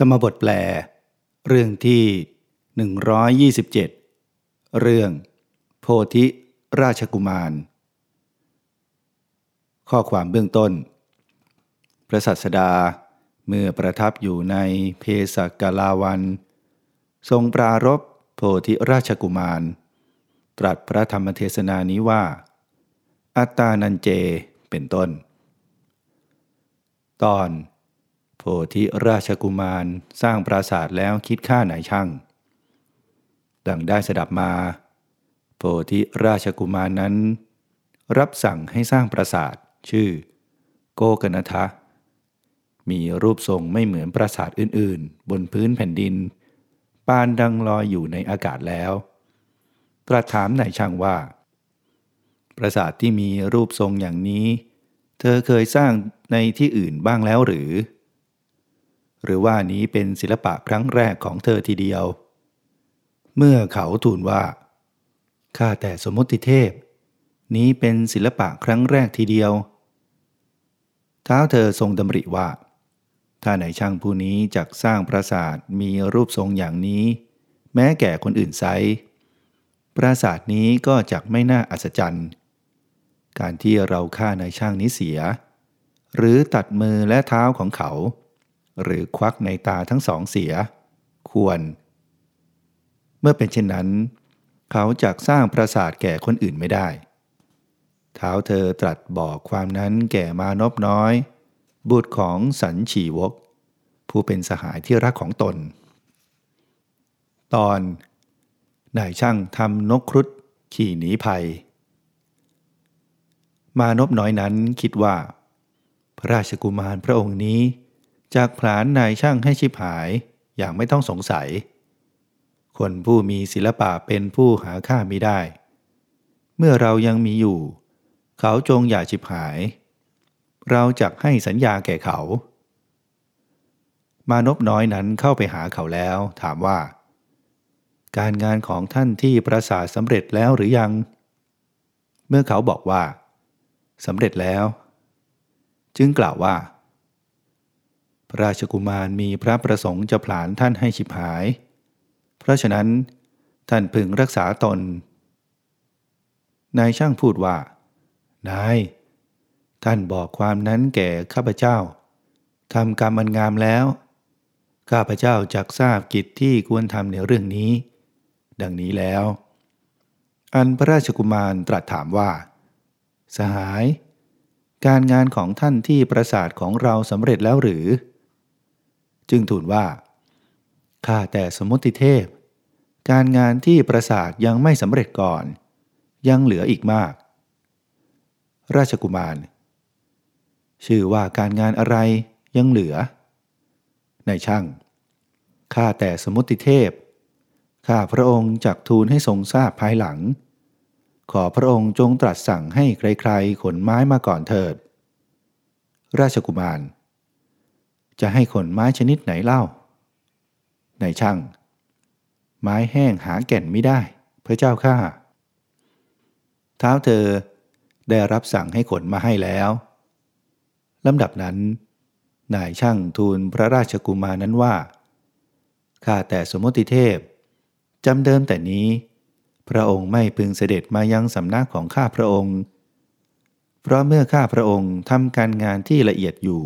ธรรมบทแปล เรื่องที่ 127 เรื่อง โพธิราชกุมาร ข้อความเบื้องต้น พระสัสดาเมื่อประทับอยู่ในเพศกาลาวัน ทรงปรารบโพธิราชกุมาร ตรัสพระธรรมเทศนานี้ว่า อัตตานันเจเป็นต้น ตอน โพธิราชกุมารสร้างปราสาทแล้วคิดค่าไหนช่าง ดังได้สดับมา โพธิราชกุมารนั้น รับสั่งให้สร้างปราสาทชื่อ โกกนทะมีรูปทรงไม่เหมือนปราสาทอื่นๆ บนพื้นแผ่นดิน ปานดังลอยอยู่ในอากาศแล้ว ตรัสถามนายช่างว่า ปราสาทที่มีรูปทรงอย่างนี้ เธอเคยสร้างในที่อื่นบ้างแล้วหรือ หรือว่านี้เป็นศิลปะครั้งแรกของเธอทีเดียว เมื่อเขาทูลว่า ข้าแต่สมมติเทพ นี้เป็นศิลปะครั้งแรกทีเดียวเท้าเธอทรงดำริว่า ถ้าไหนช่างผู้นี้จักสร้างปราสาทมีรูปทรงอย่างนี้ แม้แก่คนอื่นไซปราสาทนี้ก็จักไม่น่าอัศจรรย์ การที่เราฆ่านายช่างนี้เสีย หรือตัดมือและเท้าของเขา หรือควักในตาทั้งสองเสีย ควร เมื่อเป็นเช่นนั้น เขาจักสร้างปราสาทแก่คนอื่นไม่ได้เท้าเธอตรัสบอกความนั้นแก่มานพน้อย บุตรของสันฉีวก ผู้เป็นสหายที่รักของตน ตอนนายช่างทำนกครุฑขี่หนีภัย มานพน้อยนั้นคิดว่า พระราชกุมารพระองค์นี้ จากผลานนายช่างให้ชิบหายอย่างไม่ต้องสงสัย คนผู้มีศิลปะเป็นผู้หาค่าไม่ได้ เมื่อเรายังมีอยู่ เขาจงอย่าชิบหาย เราจะให้สัญญาแก่เขา มานพน้อยนั้นเข้าไปหาเขาแล้วถามว่า การงานของท่านที่ประสาทสำเร็จแล้วหรือยัง เมื่อเขาบอกว่าสำเร็จแล้ว จึงกล่าวว่า พระราชกุมารมีพระประสงค์จะผลานท่านให้ฉิบหาย เพราะฉะนั้น ท่านพึงรักษาตน นายช่างพูดว่า นาย ท่านบอกความนั้นแก่ข้าพเจ้าทำกรรมอันงามแล้ว ข้าพเจ้าจักทราบกิจที่ควรทำในเรื่องนี้ ดังนี้แล้ว อันพระราชกุมารตรัสถามว่า สหาย การงานของท่านที่ประสาทของเราสำเร็จแล้วหรือ จึงทูลว่า ข้าแต่สมุติเทพ การงานที่ประสาทยังไม่สำเร็จก่อน ยังเหลืออีกมาก ราชกุมาร ชื่อว่าการงานอะไรยังเหลือ ในช่าง ข้าแต่สมุติเทพ ข้าพระองค์จักทูลให้ทรงทราบภายหลัง ขอพระองค์จงตรัสสั่งให้ใครๆ ขนไม้มาก่อนเถิด ราชกุมาร จะให้ขนไม้ชนิดไหนเล่าในช่าง ไม้แห้งหาแก่นไม่ได้ พระเจ้าข้าเท้าเธอได้รับสั่งให้ขนมาให้แล้วลำดับนั้น นายช่างทูลพระราชกุมารนั้นว่า ข้าแต่สมมติเทพจำเดิมแต่นี้ พระองค์ไม่พึงเสด็จมายังสำนักของข้าพระองค์ เพราะเมื่อข้าพระองค์ทำการงานที่ละเอียดอยู่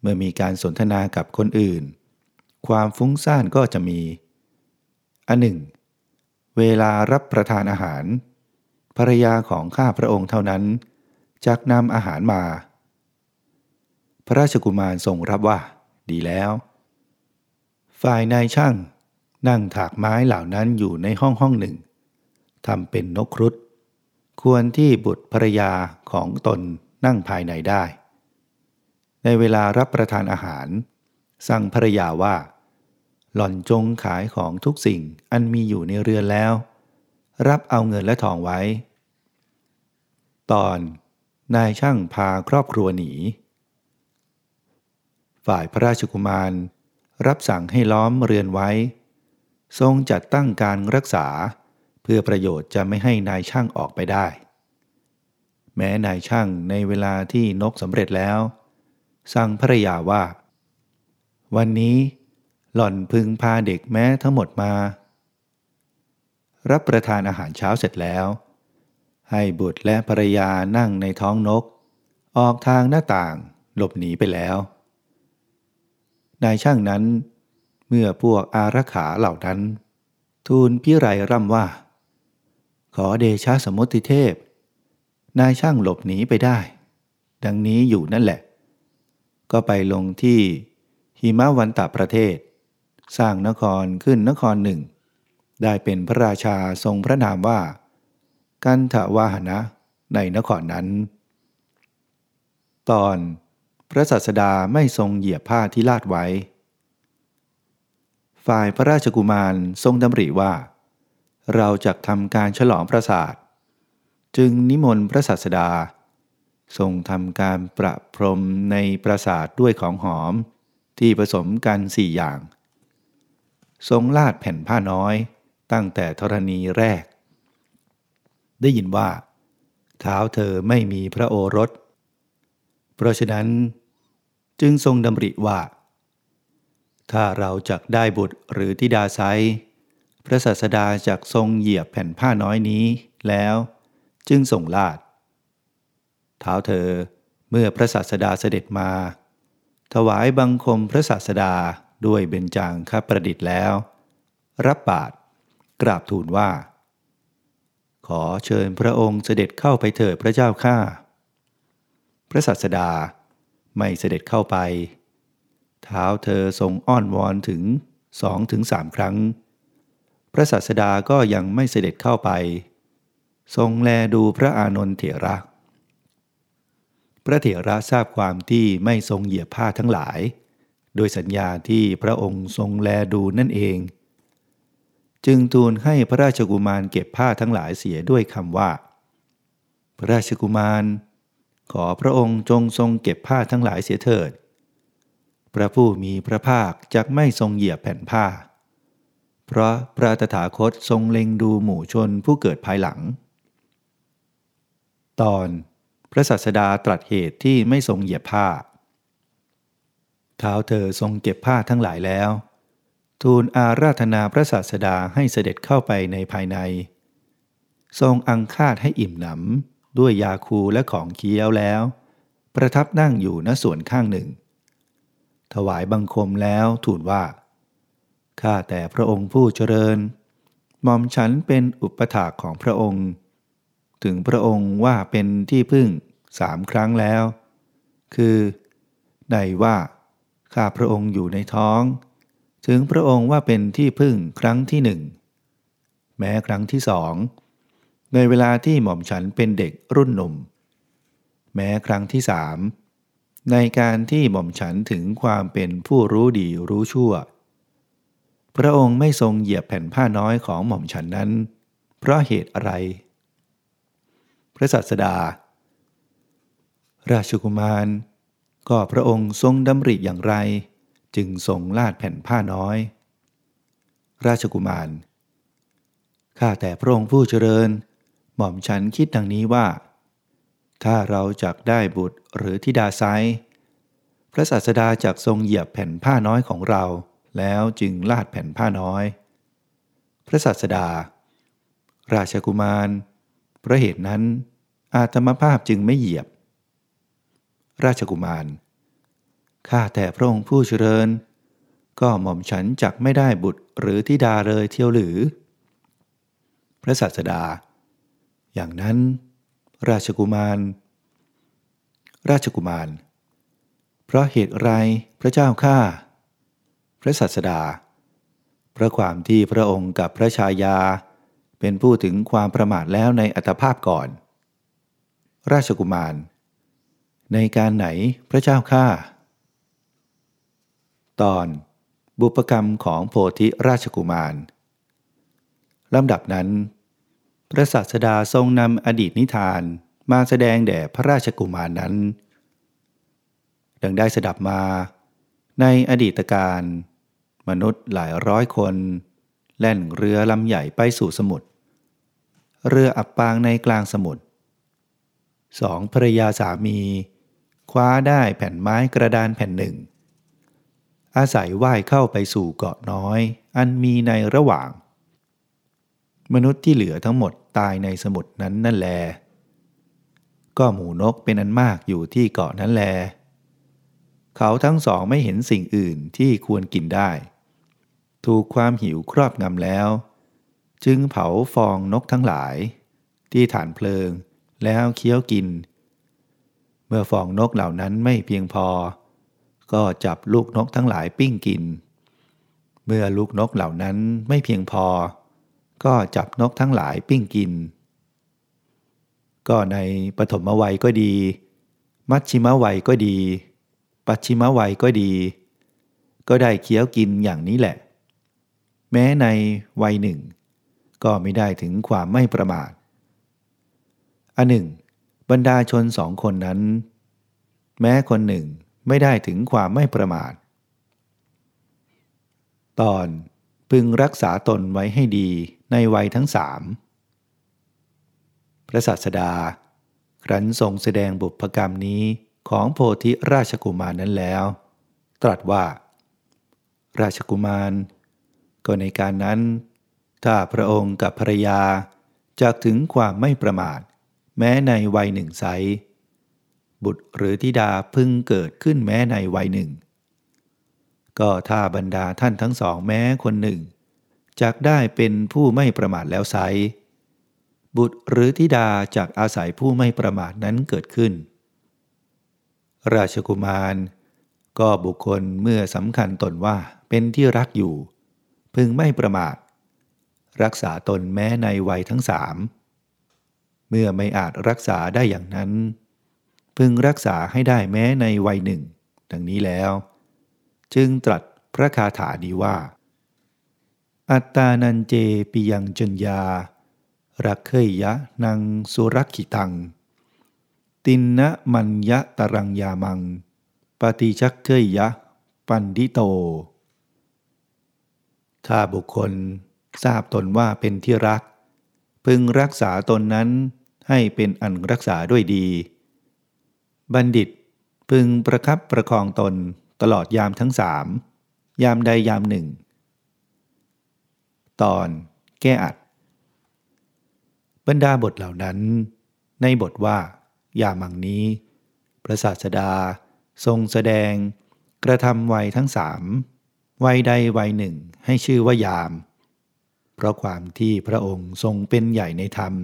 เมื่อมีการสนทนากับคนอื่น ความฟุ้งซ่านก็จะมี อันหนึ่ง เวลารับประทานอาหาร ภรรยาของข้าพระองค์เท่านั้นจักนำอาหารมา พระราชกุมารทรงรับว่า ดีแล้ว ฝ่ายนายช่าง นั่งถากไม้เหล่านั้นอยู่ในห้องห้องหนึ่งทำเป็นนกครุฑควรที่บุตรภรรยาของตนนั่งภายในได้ ในเวลารับประทานอาหาร สั่งภรรยาว่า หล่อนจงขายของทุกสิ่งอันมีอยู่ในเรือนแล้ว รับเอาเงินและทองไว้ ตอนนายช่างพาครอบครัวหนี ฝ่ายพระราชกุมาร รับสั่งให้ล้อมเรือนไว้ ทรงจัดตั้งการรักษา เพื่อประโยชน์จะไม่ให้นายช่างออกไปได้ แม้นายช่างในเวลาที่นกสำเร็จแล้ว สั่งภรรยาว่า วันนี้หล่อนพึงพาเด็กแม้ทั้งหมดมา รับประทานอาหารเช้าเสร็จแล้ว ให้บุตรและภรรยานั่งในท้องนก ออกทางหน้าต่างหลบหนีไปแล้ว นายช่างนั้น เมื่อพวกอารักขาเหล่านั้น ทูลพิไรร่ำว่า ขอเดชะสมุติเทพ นายช่างหลบหนีไปได้ ดังนี้อยู่นั่นแหละ ก็ไปลงที่หิมะวันตะประเทศ สร้างนครขึ้นนครหนึ่ง ได้เป็นพระราชาทรงพระนามว่า กันทวาหนะในนครนั้น ตอนพระศาสดาไม่ทรงเหยียบผ้าที่ลาดไว้ ฝ่ายพระราชกุมารทรงดำริว่า เราจะทำการฉลองพระศาสตร์จึงนิมนต์พระศาสดา ทรงทำการประพรมในปราสาทด้วยของหอม ที่ผสมกันสี่อย่าง ทรงลาดแผ่นผ้าน้อยตั้งแต่ธรณีแรก ได้ยินว่า เท้าเธอไม่มีพระโอรส เพราะฉะนั้น จึงทรงดำริว่า ถ้าเราจักได้บุตรหรือธิดาไซพระศาสดาจักทรงเหยียบแผ่นผ้าน้อยนี้แล้ว จึงส่งลาด เท้าเธอเมื่อพระศาสดาเสด็จมา ถวายบังคมพระศาสดาด้วยเบญจางคประดิษฐ์แล้ว รับบาตรกราบทูลว่า ขอเชิญพระองค์เสด็จเข้าไปเถิดพระเจ้าข้าพระศาสดาไม่เสด็จเข้าไป เท้าเธอทรงอ้อนวอนถึงสองถึงสามครั้ง พระศาสดาก็ยังไม่เสด็จเข้าไป ทรงแลดูพระอานนท์เถระ ระเถระทราบความที่ไม่ทรงเหยียบผ้าทั้งหลาย โดยสัญญาที่พระองค์ทรงแลดูนั่นเอง จึงทูลให้พระราชกุมารเก็บผ้าทั้งหลายเสียด้วยคำว่า พระราชกุมาร ขอพระองค์จงทรงเก็บผ้าทั้งหลายเสียเถิด พระผู้มีพระภาคจะไม่ทรงเหยียบแผ่นผ้า เพราะพระตถาคตทรงเล็งดูหมู่ชนผู้เกิดภายหลัง ตอน พระสัสดาตรัสเหตุที่ไม่ทรงเหยียบผ้า เท้าเธอทรงเก็บผ้าทั้งหลายแล้ว ทูลอาราธนาพระศาสดาให้เสด็จเข้าไปในภายใน ทรงอังคาดให้อิ่มหนำด้วยยาคูและของเคี้ยวแล้ว ประทับนั่งอยู่ณส่วนข้างหนึ่ง ถวายบังคมแล้วทูลว่าข้าแต่พระองค์ผู้เจริญหม่อมฉันเป็นอุปถากของพระองค์ ถึงพระองค์ว่าเป็นที่พึ่งสามครั้งแล้ว คือในว่า ข้าพระองค์อยู่ในท้อง ถึงพระองค์ว่าเป็นที่พึ่งครั้งที่หนึ่งแม้ครั้งที่สองในเวลาที่หม่อมฉันเป็นเด็กรุ่นหนุ่ม แม้ครั้งที่สามในการที่หม่อมฉันถึงความเป็นผู้รู้ดีรู้ชั่ว พระองค์ไม่ทรงเหยียบแผ่นผ้าน้อยของหม่อมฉันนั้น เพราะเหตุอะไร ระสัสดา ราชกุมาร ก็พระองค์ทรงดำริอย่างไร จึงทรงลาดแผ่นผ้าน้อย ราชกุมาร ข้าแต่พระองค์ผู้เจริญ หม่อมฉันคิดดังนี้ว่า ถ้าเราจักได้บุตรหรือธิดาไซพระศาสดาจักทรงเหยียบแผ่นผ้าน้อยของเรา แล้วจึงลาดแผ่นผ้าน้อย พระศาสดา ราชกุมาร เพราะเหตุนั้นอาตมภาพจึงไม่เหยียบ ราชกุมาร ข้าแต่พระองค์ผู้เจริญ ก็หม่อมฉันจักไม่ได้บุตรหรือธิดาเลยเที่ยวหรือ พระศาสดา อย่างนั้น ราชกุมาร ราชกุมาร เพราะเหตุไรพระเจ้าข้า พระสัสดา พระความที่พระองค์กับพระชายา เป็นผู้ถึงความประมาทแล้วในอัตภาพก่อน ราชกุมาร ในการไหนพระเจ้าข้าตอนบุปกรรมของโพธิราชกุมารลำดับนั้น พระศาสดาทรงนำอดีตนิทานมาแสดงแด่พระราชกุมารนั้น ดังได้สดับมา ในอดีตการ มนุษย์หลายร้อยคน แล่นเรือลำใหญ่ไปสู่สมุทร เรืออับปางในกลางสมุทรสองภรยาสามี คว้าได้แผ่นไม้กระดานแผ่นหนึ่ง อาศัยว่ายเข้าไปสู่เกาะน้อย อันมีในระหว่าง มนุษย์ที่เหลือทั้งหมดตายในสมุทรนั้นนั่นแล ก็หมูนกเป็นอันมากอยู่ที่เกาะนั้นแล เขาทั้งสองไม่เห็นสิ่งอื่นที่ควรกินได้ ถูกความหิวครอบงำแล้ว จึงเผาฟองนกทั้งหลาย ที่ฐานเพลิงแล้วเคี้ยวกิน เมื่อฟองนกเหล่านั้นไม่เพียงพอ ก็จับลูกนกทั้งหลายปิ้งกิน เมื่อลูกนกเหล่านั้นไม่เพียงพอ ก็จับนกทั้งหลายปิ้งกิน ก็ในปฐมวัยก็ดี มัชชิมวัยก็ดี ปัจฉิมวัยก็ดี ก็ได้เคี้ยวกินอย่างนี้แหละ แม้ในวัยหนึ่ง ก็ไม่ได้ถึงความไม่ประมาท อันหนึ่ง บรรดาชนสองคนนั้น แม้คนหนึ่งไม่ได้ถึงความไม่ประมาท ตอนพึงรักษาตนไว้ให้ดีในวัยทั้งสามพระสัสดา ครั้นทรงแสดงบุพกรรมนี้ของโพธิราชกุมารนั้นแล้ว ตรัสว่า ราชกุมาร ก็ในการนั้น ถ้าพระองค์กับภรรยาจากถึงความไม่ประมาท แม้ในวัยหนึ่งไซบุตรหรือธิดาพึงเกิดขึ้นแม้ในวัยหนึ่ง ก็ถ้าบรรดาท่านทั้งสองแม้คนหนึ่งจากได้เป็นผู้ไม่ประมาทแล้วไซบุตรหรือธิดาจากอาศัยผู้ไม่ประมาทนั้นเกิดขึ้น ราชกุมารก็บุคคลเมื่อสำคัญตนว่าเป็นที่รักอยู่ พึงไม่ประมาท รักษาตนแม้ในวัยทั้งสามเมื่อไม่อาจรักษาได้อย่างนั้น พึงรักษาให้ได้แม้ในวัยหนึ่ง ดังนี้แล้ว จึงตรัสพระคาถาดีว่า อัตตานันเจปิยังจญญา รักเคยยะนังสุรักขิตัง ตินนะมัญยะตรังยามัง ปฏิชักเคยยะ ปันดิโต ถ้าบุคคล ทราบตนว่าเป็นที่รัก พึงรักษาตนนั้นให้เป็นอันรักษาด้วยดี บัณฑิตพึงประคับประคองตนตลอดยามทั้งสามยามใดยามหนึ่ง ตอนแก้อัด บรรดาบทเหล่านั้น ในบทว่า ยามังนี้ พระศาสดา ทรงแสดง กระทำวัยทั้งสามวัยใดวัยหนึ่งให้ชื่อว่ายาม เพราะความที่พระองค์ทรงเป็นใหญ่ในธรรม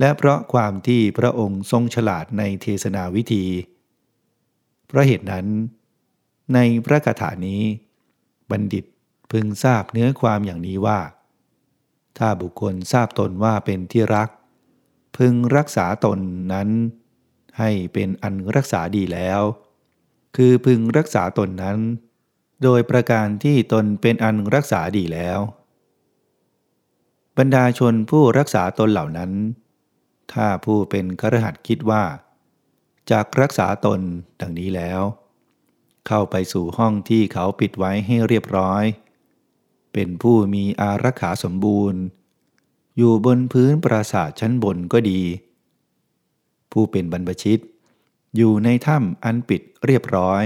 และเพราะความที่พระองค์ทรงฉลาดในเทศนาวิธี เพราะเหตุนั้น ในพระคาถานี้ บัณฑิตพึงทราบเนื้อความอย่างนี้ว่า ถ้าบุคคลทราบตนว่าเป็นที่รัก พึงรักษาตนนั้น ให้เป็นอันรักษาดีแล้ว คือพึงรักษาตนนั้น โดยประการที่ตนเป็นอันรักษาดีแล้ว บรรดาชนผู้รักษาตนเหล่านั้น ถ้าผู้เป็นครหัสคิดว่า จากรักษาตนดังนี้แล้ว เข้าไปสู่ห้องที่เขาปิดไว้ให้เรียบร้อย เป็นผู้มีอารักขาสมบูรณ์ อยู่บนพื้นปราสาทชั้นบนก็ดี ผู้เป็นบรรพชิต อยู่ในถ้ำอันปิดเรียบร้อย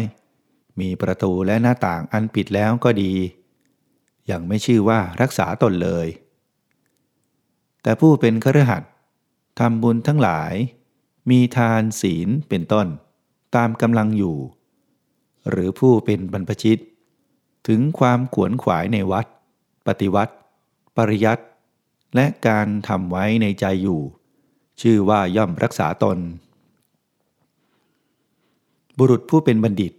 มีประตูและหน้าต่างอันปิดแล้วก็ดี ยังไม่ชื่อว่ารักษาตนเลย แต่ผู้เป็นครหัสทำบุญทั้งหลาย มีทานศีลเป็นต้น ตามกำลังอยู่ หรือผู้เป็นบรรพชิต ถึงความขวนขวายในวัด ปฏิวัติ ปริยัติและการทำไว้ในใจอยู่ ชื่อว่าย่อมรักษาตน บุรุษผู้เป็นบัณฑิต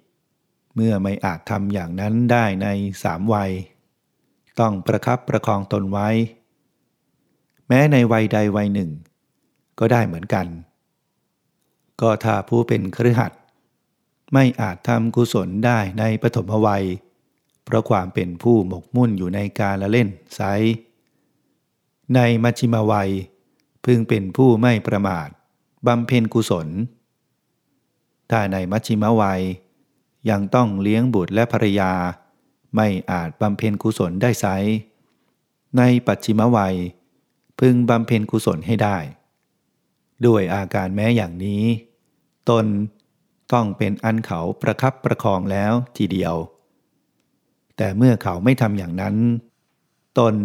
เมื่อไม่อาจทำอย่างนั้นได้ในสามวัย ต้องประคับประคองตนไว้ แม้ในวัยใดวัยหนึ่ง ก็ได้เหมือนกัน ก็ถ้าผู้เป็นครือขัดไม่อาจทำกุศลได้ในปฐมวัย เพราะความเป็นผู้หมกมุ่นอยู่ในการละเล่นไซในมัชชิมวัย พึงเป็นผู้ไม่ประมาทบำเพ็ญกุศล ถ้าในมัชชิมวัย ยังต้องเลี้ยงบุตรและภรรยา ไม่อาจบำเพ็ญกุศลได้ไซในปัจฉิมวัย พึงบำเพ็ญกุศลให้ได้ ด้วยอาการแม้อย่างนี้ ตนต้องเป็นอันเขาประคับประคองแล้วทีเดียว แต่เมื่อเขาไม่ทำอย่างนั้น ตน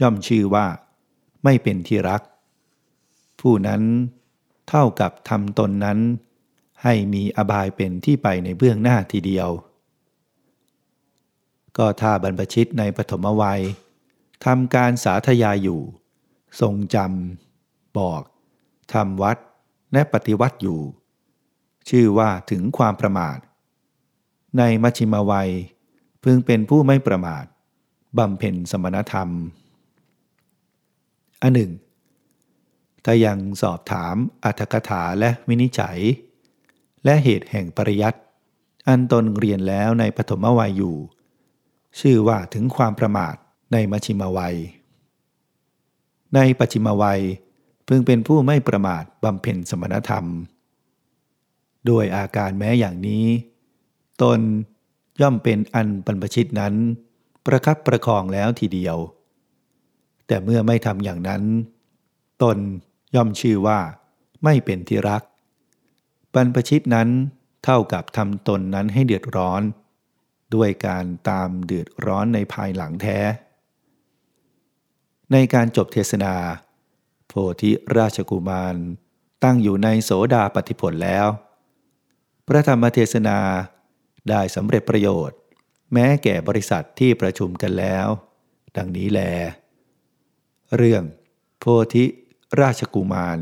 ย่อมชื่อว่า ไม่เป็นที่รัก ผู้นั้นเท่ากับทำตนนั้น ให้มีอบายเป็นที่ไปในเบื้องหน้าทีเดียว ก็ถ้าบรรพชิตในปฐมวัยทำการสาธยายอยู่ ทรงจำบอกทำวัดและปฏิวัติอยู่ ชื่อว่าถึงความประมาท ในมัชชิมวัยพึงเป็นผู้ไม่ประมาทบำเพ็ญสมณธรรม อันหนึ่ง ถ้ายังสอบถามอัตถกถาและวินิจฉัย และเหตุแห่งปริยัติอันตนเรียนแล้วในปฐมวัยอยู่ ชื่อว่าถึงความประมาทในมัชชิมวัย ในปัจฉิมวัยพึงเป็นผู้ไม่ประมาทบำเพ็ญสมณธรรม โดยอาการแม้อย่างนี้ ตนย่อมเป็นอันบรรพชิตนั้น ประคับประคองแล้วทีเดียว แต่เมื่อไม่ทำอย่างนั้น ตนย่อมชื่อว่า ไม่เป็นที่รัก บรรพชิตนั้นเท่ากับทำตนนั้นให้เดือดร้อน ด้วยการตามเดือดร้อนในภายหลังแท้ ในการจบเทศนา โพธิราชกุมารตั้งอยู่ในโสดาปฏิผลแล้ว พระธรรมเทศนาได้สำเร็จประโยชน์ แม้แก่บริษัทที่ประชุมกันแล้ว ดังนี้แล เรื่อง โพธิราชกุมาร